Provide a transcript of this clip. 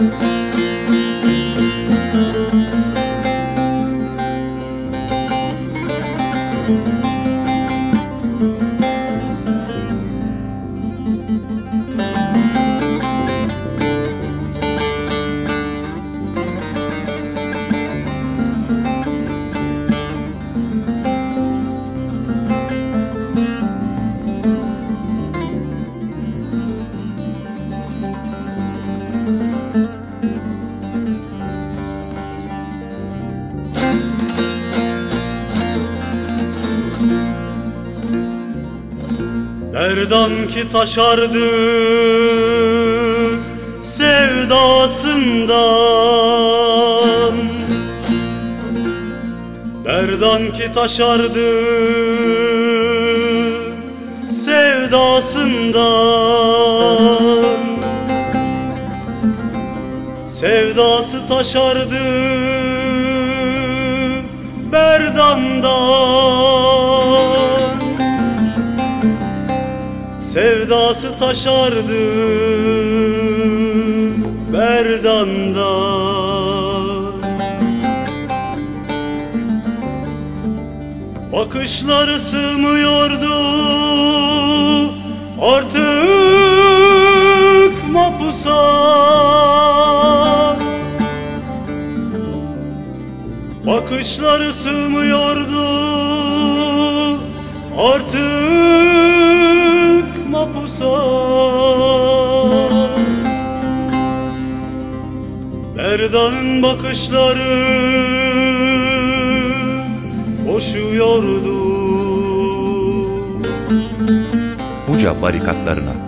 Müzik Berdan ki taşardı sevdasından. Berdan ki taşardı sevdasından. Sevdası taşardı Berdan'dan Sevdası taşardı Berdan'dan Bakışları sığmıyordu artık mapusa. Bakışları sığmıyordu artık Berdan'ın bakışları koşuyordu. Buca barikatlarına